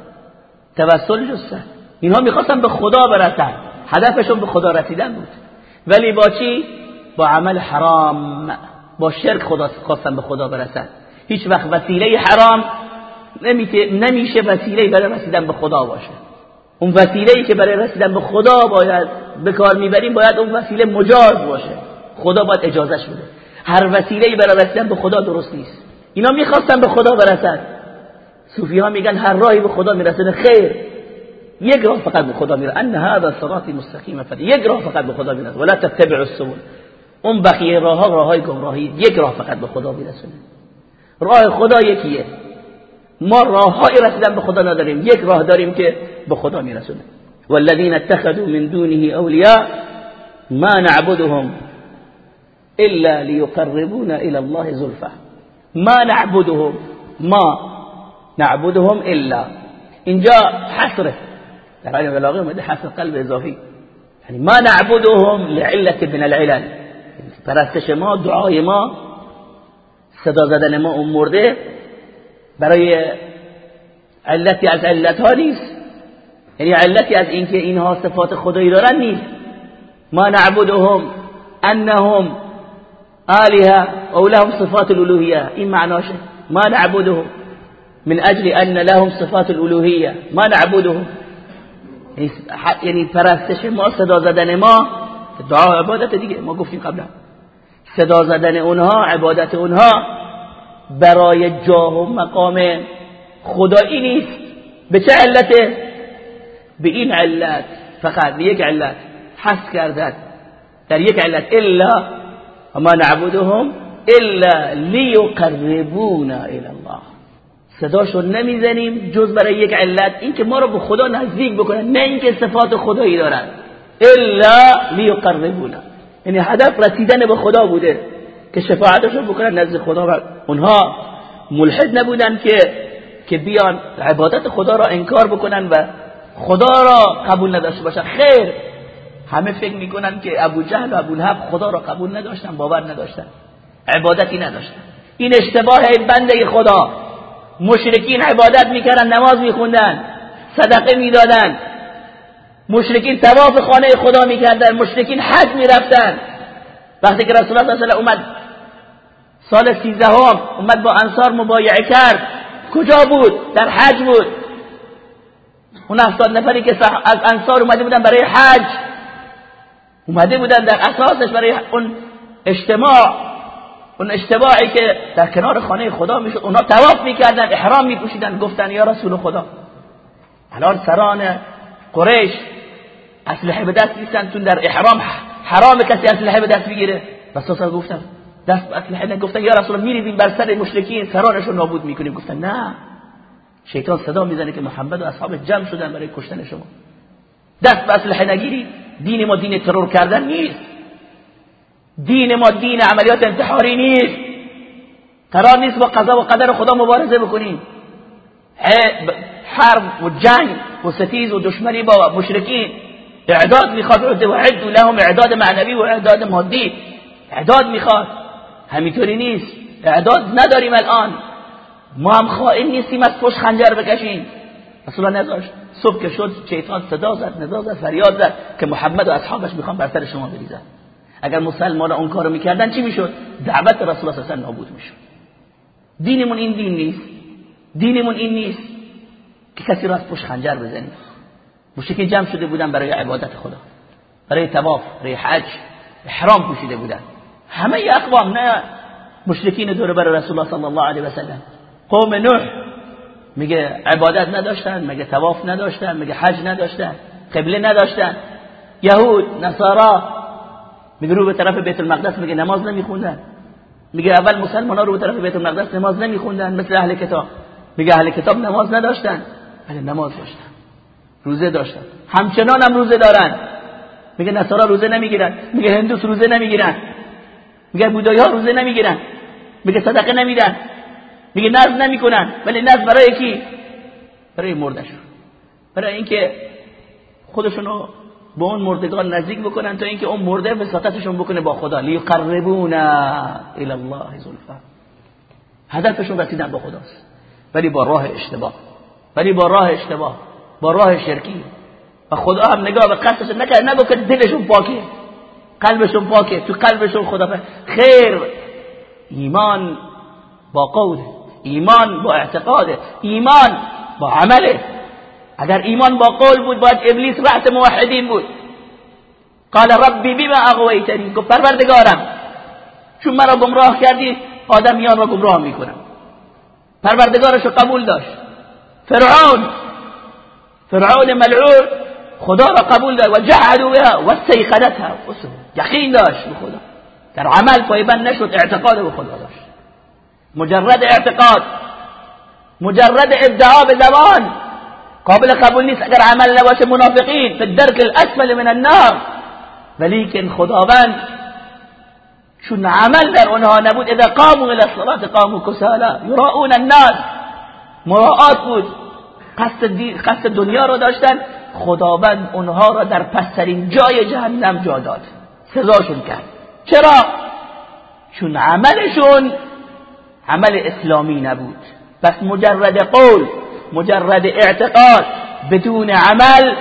توسل جستن. اینها می‌خواستن به خدا برسن. هدفشون به خدا رسیدن بود. ولی با چی؟ با عمل حرام. با شرک خدا خواستن به خدا برسن هیچ وقت وسیله حرام نمیشه وسیله برای رسیدن به خدا باشه. اون وسیله که برای رسیدن به خدا باید به کار می‌بریم باید اون وسیله مجاز باشه. خدا باید اجازهش بده. هر وسیله برای رسیدن به خدا درست نیست. اینا می‌خواستن به خدا برسن. صوفی ها میگن هر راهی به خدا می‌رسه خیر. یک راه فقط به خدا میره ان هذا صراطی مستقیم. فقط یک راه فقط به خدا می‌رسه. ولا تتبع السبل. اون بقیه راه ها راه های گمراهی یک راه فقط به خدا میرسونه. راه خدا یکیه. ما راه های رسیدن به خدا نداریم یک راه داریم که به خدا میرسونه. والذین اتخذوا من دونه اولیاء ما نعبدهم الا ليقربونا إلى الله زلفا. ما نعبدهم ما نعبدهم الا. اینجا حصره. در علم بلاغه اومده حصر قلب اضافی. یعنی ما نعبدهم لعلت من العلل. پرستش ما دعای ما صدا زدن ما اون مرده برای علتی از علت ها نیست. یعنی علتی از اینکه اینها صفات خدایی دارن نیست. ما نعبدهم انهم آلهه او لهم صفات الالوهیه. این معناشه. ما نعبدهم من اجل ان لهم صفات الالوهیه. ما نعبدهم. یعنی پرستش ما صدا زدن ما دعا عبادت دیگه. ما گفتیم قبلا. صدا زدن اونها عبادت اونها برای جاه و مقام خدایی نیست. به چه علته به این علت. فقط به یک علت. حس کردن. در یک علت. الا وما نعبدهم الا لیقربونا الى الله صداشون نمی‌زنیم جز برای یک علت. اینکه ما رو به خدا نزدیک بکنن نه اینکه صفات خدایی دارن. الا لیقربونا. یعنی هدف رسیدن به خدا بوده که شفاعتشون بکنن نزد خدا. و اونها ملحد نبودن که که بیان عبادت خدا را انکار بکنن و خدا را قبول نداشته باشن. خیر. همه فکر می‌کنن که ابو جهل و ابو لهب خدا را قبول نداشتن باور نداشتن عبادتی نداشتن. این اشتباه بنده خدا. مشرکین عبادت می‌کردن نماز میخوندن صدقه می‌دادن. مشرکین تواف خانه خدا می‌کردن مشرکین حج می‌رفتن. وقتی که رسول الله صلی اومد سال سیزدهم اومد با انصار مبایعه کرد. کجا بود؟ در حج بود. اون هفتاد نفری که از انصار اومده بودن برای حج اومده بودن در اساسش برای اون اجتماع اون اجتماعی که در کنار خانه خدا می‌شد اونا تواف می‌کردن احرام میپوشیدن گفتن یا رسول خدا. الان سران قریش اسلحه به دست نیستن تون در احرام. حرام کسی اسلحه به دست بگیره. رسول گفتن دست اسلحه نگفتن یا رسول میریدیم بر سر مشرکین سرانشون نابود می‌کنیم. گفتن نه. شیطان صدا می‌زنه که محمد و اصحاب جمع شدن برای کشتن شما. دست به اسلحه نگیرید دین ما دین ترور کردن نیست. دین ما دین عملیات انتحاری نیست. قرار نیست با قضا و قدر خدا مبارزه بکنیم. حرب و جنگ و ستیز و دشمنی با مشرکین. اعداد می‌خواد و عد لهم اعداد معنوی و اعداد مادی. اعداد می‌خواد. همینطوری نیست. اعداد نداریم الان. ما هم خائن نیستیم از پشت خنجر بکشیم. رسول نذاشت. صبح که شد شیطان صدا زد ندا زد فریاد زد که محمد و اصحابش می‌خوان بر سر شما بریزن. اگر مسلمان اون کارو می‌کردن چی می‌شد؟ دعوت رسول الله صلی نابود می‌شد. دینمون این دین نیست. دینمون این نیست که کسی را از پشت خنجر بزنیم. مشرکین جمع شده بودن برای عبادت خدا. برای تواف برای حج احرام پوشیده بودن. همه اقوام نه مشرکین دور برای رسول الله صلی الله علیه و سلم. قوم نوح میگه عبادت نداشتن میگه تواف نداشتن میگه حج نداشتن قبله نداشتن. یهود نصارا میگه رو به طرف بیت المقدس میگه نماز نمیخوندن. میگه اول مسلمان ها رو به طرف بیت المقدس نماز نمیخوندن مثل اهل کتاب. میگه اهل کتاب نماز نداشتن. ولی نماز داشتن. روزه داشتن. همچنان هم روزه دارن. میگه نصارا روزه نمی‌گیرن. میگه هندوس روزه نمی‌گیرن. میگه بودایی ها روزه نمی‌گیرن. میگه صدقه نمیدن. میگه نظر نمی‌کنن. ولی نظر برای کی؟ برای مردشون برای اینکه خودشونو به اون مردگان نزدیک بکنن تا اینکه اون مرده وساطتشون بکنه با خدا. لیقربونا الى الله زلفا. هدفشون رسیدن با خداست. ولی با راه اشتباه. ولی با راه اشتباه. با راه شرکی. و خدا هم نگاه به قصدش نکرد نگو که دلشون پاکه. قلبشون پاکه تو قلبشون خدا خیر. ایمان با قول ایمان با اعتقاد ایمان با عمله. اگر ایمان با قول بود باید ابلیس رأس موحدین بود. قال ربی بما اغویتنی. گفت پروردگارم چون مرا گمراه کردی آدمیان را گمراه می‌کنم. پروردگارش قبول داشت. فرعون فرعون ملعون خدا را قبول داشت و جحدوا بها و سیخدتها یقین داشت به خدا. در عمل پایبند نشد اعتقاد به خدا داشت. مجرد اعتقاد مجرد ادعا به زبان. قابل قبول نیست اگر عمل نباشه منافقین. فی الدرک الاسفل من النار. ولیکن خداوند چون عمل در اونها نبود اذا قاموا إلى الصلاة قاموا كسالا يراؤون الناس. مراعات بود. قصد, قصد دنیا رو داشتن. خداوند اونها را در پسترین جای جهنم جا داد. سزاشون کرد. چرا؟ چون عملشون عمل اسلامی نبود. بس مجرد قول مجرد اعتقاد بدون عمل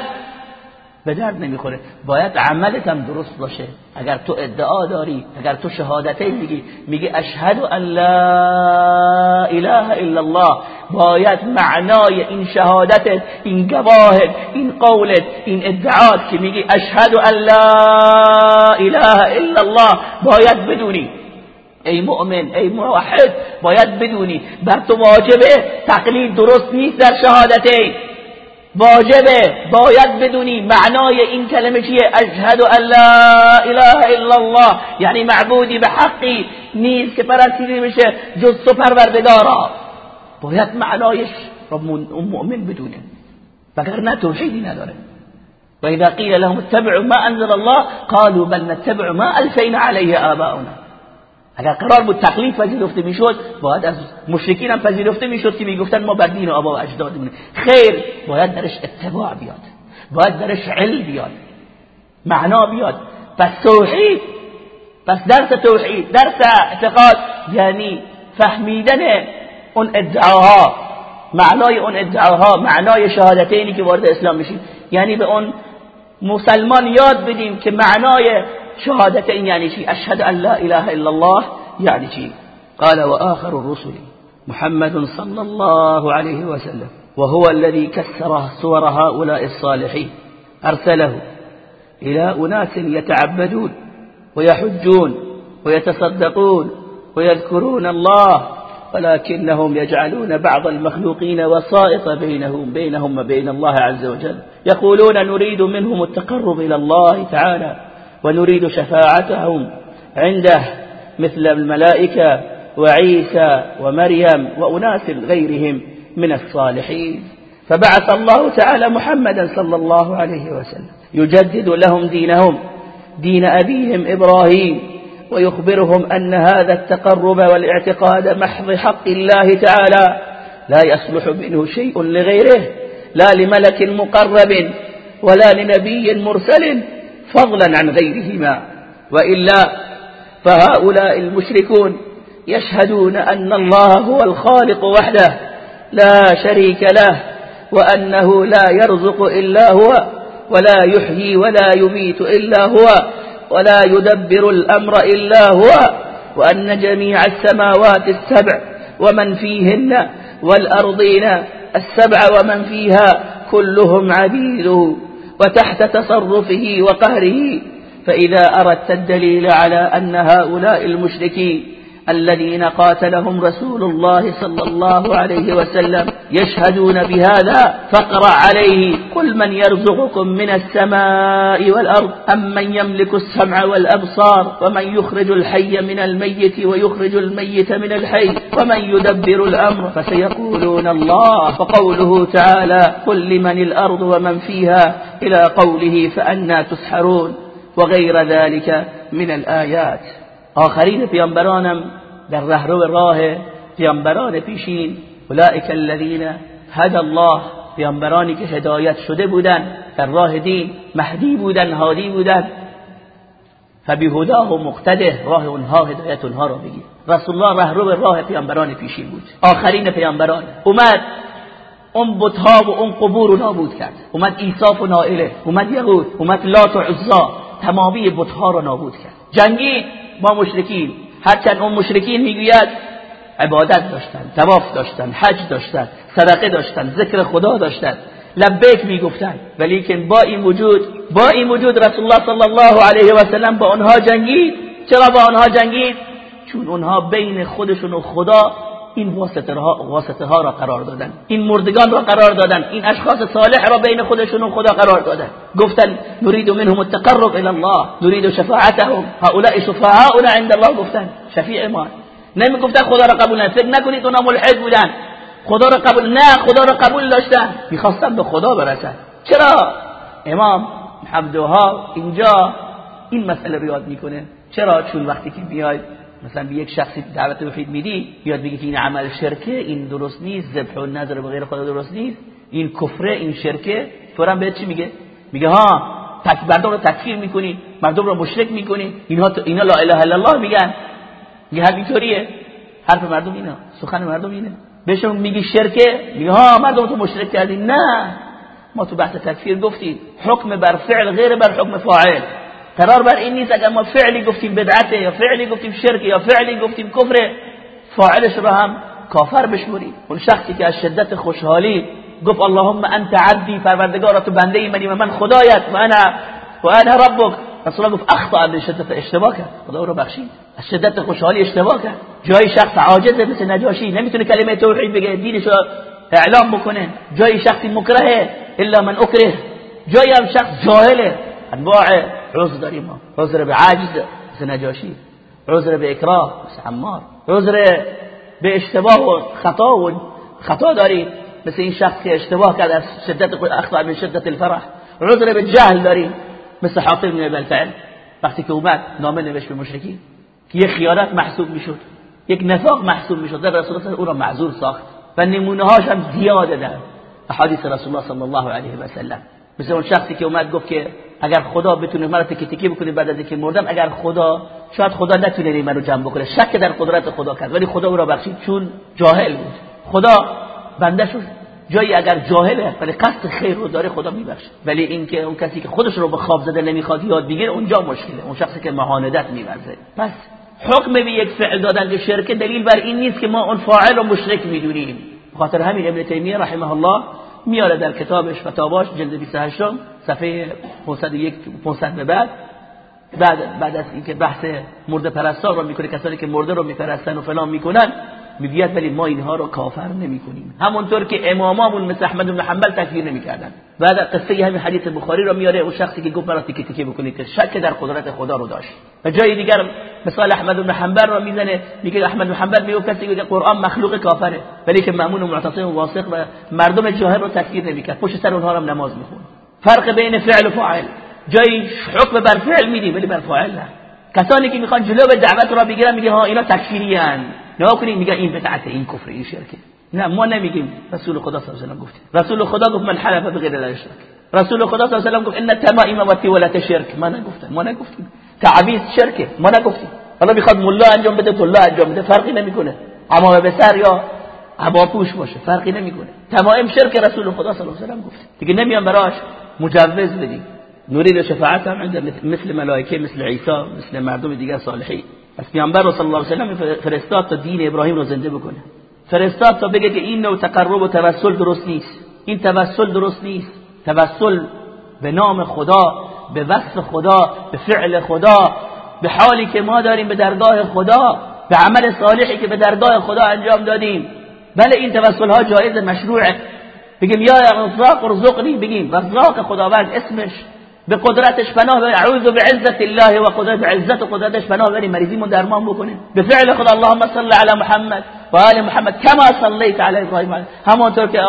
به درد نمی‌خوره. باید عملت هم درست باشه. اگر تو ادعا داری اگر تو شهادته میگی میگی اشهد ان لا اله الا الله. باید معنای این شهادتت این گواهت این قولت این ادعات که میگی اشهد ان لا اله الا الله. باید بدونی. ای مؤمن ای موحد باید بدونی. بر تو واجبه. تقلید درست نیست در شهادتین واجبه. باید بدونی معنای این کلمه چیه. اشهد ان لا اله الا الله. یعنی معبودی به حقی نیست که پرستیده میشه جز تو پروردگارا. باید معنایش را مؤمن بدونه. نه توحیدی نداره. و اذا قیل لهم اتبعوا ما انزل الله قالوا بل نتبع ما الفینا علیه آباؤنا. اگر قرار بود تقلید پذیرفته می‌شد باید از مشرکین هم پذیرفته می‌شد که می‌گفتن ما بر دین آبا و اجدادمون خیر باید درش اتباع بیاد. باید درش علم بیاد. معنا بیاد. پس توحید پس درس توحید درس اعتقاد یعنی فهمیدن اون ادعاها معنای اون ادعاها معنای شهادتینی که وارد اسلام میشیم. یعنی به اون مسلمان یاد بدیم که معنای شهادتين يعني شيء أشهد أن لا إله إلا الله يعني شيء. قال وآخر الرسل محمد صلى الله عليه وسلم وهو الذي كسر صور هؤلاء الصالحين أرسله إلى أناس يتعبدون ويحجون ويتصدقون ويذكرون الله ولكنهم يجعلون بعض المخلوقين وسائط بينهم بينهم وبين الله عز وجل. يقولون نريد منهم التقرب إلى الله تعالى. ونريد شفاعتهم عنده مثل الملائكة وعيسى ومريم وأناس غيرهم من الصالحين. فبعث الله تعالى محمدا صلى الله عليه وسلم يجدد لهم دينهم دين أبيهم إبراهيم ويخبرهم أن هذا التقرب والاعتقاد محض حق الله تعالى. لا يصلح منه شيء لغيره لا لملك مقرب ولا لنبي مرسل. فضلا عن غيرهما وإلا فهؤلاء المشركون يشهدون أن الله هو الخالق وحده لا شريك له وأنه لا يرزق إلا هو ولا يحيي ولا يميت إلا هو ولا يدبر الأمر إلا هو وأن جميع السماوات السبع ومن فيهن والأرضين السبع ومن فيها كلهم عبيده. وتحت تصرفه وقهره. فإذا أردت الدليل على أن هؤلاء المشركين الذين قاتلهم رسول الله صلى الله عليه وسلم يشهدون بهذا فاقرأ عليه. قل من يرزقكم من السماء والأرض أم من يملك السمع والأبصار؟ ومن يخرج الحي من الميت ويخرج الميت من الحي؟ ومن يدبر الأمر فسيقولون الله. فقوله تعالى قل لمن الأرض ومن فيها؟ إلى قوله فأنا تسحرون. و غیر ذلك من الآیات آخرین پیامبرانم در رهرو راه پیامبران پیشین. اولئک الذین هدى الله. پیامبرانی که هدایت شده بودن در راه دین مهدی بودن هادی بودن. فبهداه مقتده. راه اونها هدایت اونها را بگیر. رسول الله رهرو راه پیامبران پیشین بود. آخرین پیامبران. اومد. اون بتها و اون قبور رو نابود کرد. اومد ایصاف و نائله اومد یهود اومد لات و عزا. تمامی بتها رو نابود کرد. جنگید با مشرکین. هرچند اون مشرکین می‌گوید عبادت داشتن تواف داشتن حج داشتن صدقه داشتن ذکر خدا داشتن. لبیک می‌گفتن. ولیکن با این وجود با این وجود رسول الله صلی الله علیه و سلم با آنها جنگید. چرا با آنها جنگید؟ چون اونها بین خودشون و خدا این واسطه ها, واسطه ها را قرار دادن. این مردگان را قرار دادن. این اشخاص صالح را بین خودشون و خدا قرار دادن. گفتن نريد منهم التقرب الى الله نريد شفاعتهم. هؤلاء شفعاؤنا عند الله گفتن. شفیع ما. نمی گفتن خدا را قبول نه نکنید اونا ملحد بودن. خدا را قبول نه خدا را قبول داشتن. می‌خواستن به خدا برسن. چرا؟ امام عبدوها اینجا این مسئله رو یاد می‌کنه. چرا؟ چون وقتی که بیاید مثلا به یک شخصی دعوت توحید میدی بیاد بگی که این عمل شرکه این درست نیست ذبح و نظر به غیر خدا درست نیست این کفره این شرکه فورا بهت چی میگه؟ میگه ها تک مردم رو تکفیر می‌کنی مردم رو مشرک می‌کنی اینها اینا لا اله الا الله میگن. میگه اینطوریه. حرف مردم اینا سخن مردم اینه. بهشون میگی شرکه میگه ها مردم تو مشرک کردی. نه. ما تو بحث تکفیر گفتیم حکم بر فعل غیر بر حکم فاعل. قرار بر این نیست اگر ما فعلی گفتیم بدعته یا فعلی گفتیم شرک یا فعلی گفتیم کفر فاعلش رو هم کافر بشموریم اون شخصی که از شدت خوشحالی گفت اللهم انت عبدی پروردگار تو بنده منی و من خدایت و انا و انا ربک. رسول گفت اخطا به شدت اشتباه کرد. خدا رو بخشید. از شدت خوشحالی اشتباه کرد. جای شخص عاجزه مثل نجاشی نمی‌تونه کلمه توحید بگه دینش اعلام بکنه. جای شخصی مکرهه الا من اکره. جای هم شخص جاهله. انواع عذر داریم ما عذر به عجز مثل نجاشی عذر به اکراه مثل عمار عذر به اشتباه و خطا و خطا داریم مثل این شخص که اشتباه کرد از شدت اخطا من شدت الفرح. عذر به جهل داریم مثل حاطب بن بلفعل وقتی که اومد نامه نوشت به مشرکین که یک خیانت محسوب می‌شد یک نفاق محسوب می‌شد. در رسول الله او را معذور ساخت و نمونه هاش هم زیاده در احادیث رسول الله صلی الله علیه و سلم. مثل اون شخصی که اومد گفت که اگر خدا بتونه مرا تکی تکی بکنه بعد از اینکه مردم اگر خدا شاید خدا نتونه منو جمع بکنه. شک در قدرت خدا کرد ولی خدا او را بخشید چون جاهل بود. خدا بنده شد جایی اگر جاهله ولی قصد خیر رو داره خدا میبخشه ولی اینکه اون کسی که خودش رو به خواب زده نمی‌خواد یاد بگیره اونجا مشکله. اون شخصی که مهانت میورزه. پس حکم به یک فعل دادن به شرک دلیل بر این نیست که ما اون فاعل و مشرک می‌دونیم. خاطر همین ابن تیمیه رحمه الله میاره در کتابش فتاواش جلد 28 صفحه 501 500 به بعد. بعد بعد از اینکه بحث مرده پرستار رو می‌کنه کسانی که مرده رو میپرستن و فلان می‌کنن می‌گوید ولی ما اینها رو کافر نمی‌کنیم. همونطور که امامامون مثل احمد بن حنبل تکفیر نمی‌کردن. بعد قصه همین حدیث بخاری رو میاره اون شخصی که گفت مرا تیکه تیکه بکنید که شک در قدرت خدا رو داشت. و جای دیگر مثال احمد بن حنبل رو می‌زنه میگه احمد بن حنبل میگه کسی که قرآن مخلوق کافره ولی که مامون و معتصم و واثق و مردم جاهل رو تکفیر نمی‌کرد. پشت سر اونها هم نماز میخون فرق بین فعل و فاعل. جای حکم بر فعل میدی ولی بر فاعل نه. کسانی که می‌خوان جلو دعوت را بگیرن میگه ها اینا تکفیری نگاه کنید میگه این بدعت این کفر این شرکه نه ما نمیگیم رسول خدا صلی الله علیه و گفت. رسول خدا گفت من حلف بغیر الله شرک. رسول خدا صلی الله علیه و گفت ان التمائم والتولات شرک. ما نگفتیم ما نگفتیم. تعویض شرکه ما نگفتیم. حالا می‌خواد ملا انجام بده طلا انجام بده فرقی نمی‌کنه. اما به سر یا پوش باشه فرقی نمی‌کنه. تمائم شرک رسول خدا صلی الله علیه و گفت. دیگه نمیان براش مجوز بدیم نريد شفاعت هم عند مثل ملائکه مثل عیسی مثل مردم دیگر صالحی پس پیامبر صلی الله علیه و سلم فرستاد تا دین ابراهیم رو زنده بکنه. فرستاد تا بگه که این نوع تقرب و توسل درست نیست. این توسل درست نیست. توسل به نام خدا به وصف خدا به فعل خدا به حالی که ما داریم به درگاه خدا به عمل صالحی که به درگاه خدا انجام دادیم. بله این توسل ها جایز مشروعه. بگیم یا رزاق رزقنی بگیم. رزاق خداوند اسمش. به قدرتش پناه بری اعوذ بعزت الله و قدرت عزت و قدرتش پناه بری مریضیمون درمان بکنه به فعل خدا اللهم صل علی محمد و آل محمد کما صلیت علی ابراهیم همونطور که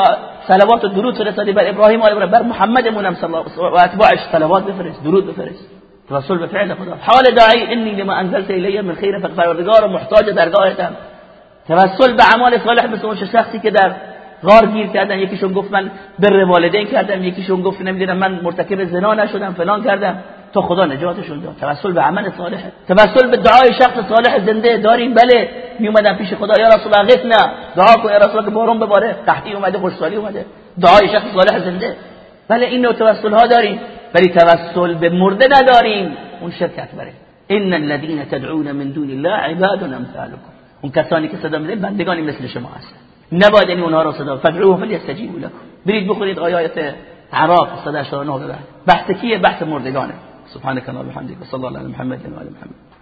صلوات و درود فرستادی بر ابراهیم و بر محمد مونم صلی الله و اتباعش صلوات بفرست. درود بفرست. توسل به فعل خدا. حال داعی انی لما انزلت الیه من خیر فقر و محتاج درگاهتم. توسل به اعمال صالح مثل اون شخصی که در غار گیر کردن یکیشون گفت من بر والدین کردم یکیشون گفت نمی‌دونم من مرتکب زنا نشدم فلان کردم. تا خدا نجاتشون داد. توسل به عمل صالحه توسل به دعای شخص صالح زنده. داریم؟ بله. می اومدن پیش خدا یا رسول الله غثنا. دعا کن یا رسول الله بارون بباره. قحطی اومده خوشحالی اومده. دعای شخص صالح زنده. بله این نوع توسل ها داریم. ولی توسل به مرده نداریم. اون شرک اکبره ان الذين تدعون من دون الله عباد امثالكم اون کسانی که صدا میدن بندگانی مثل شما هستن. نباید این اونها رو صدا فدعوه فلیستجیبوا لكم برید بخورید آیات عراق 189 بحث کیه؟ بحث مردگانه. سبحانك اللهم وبحمدك وصلى الله على محمد وعلى محمد.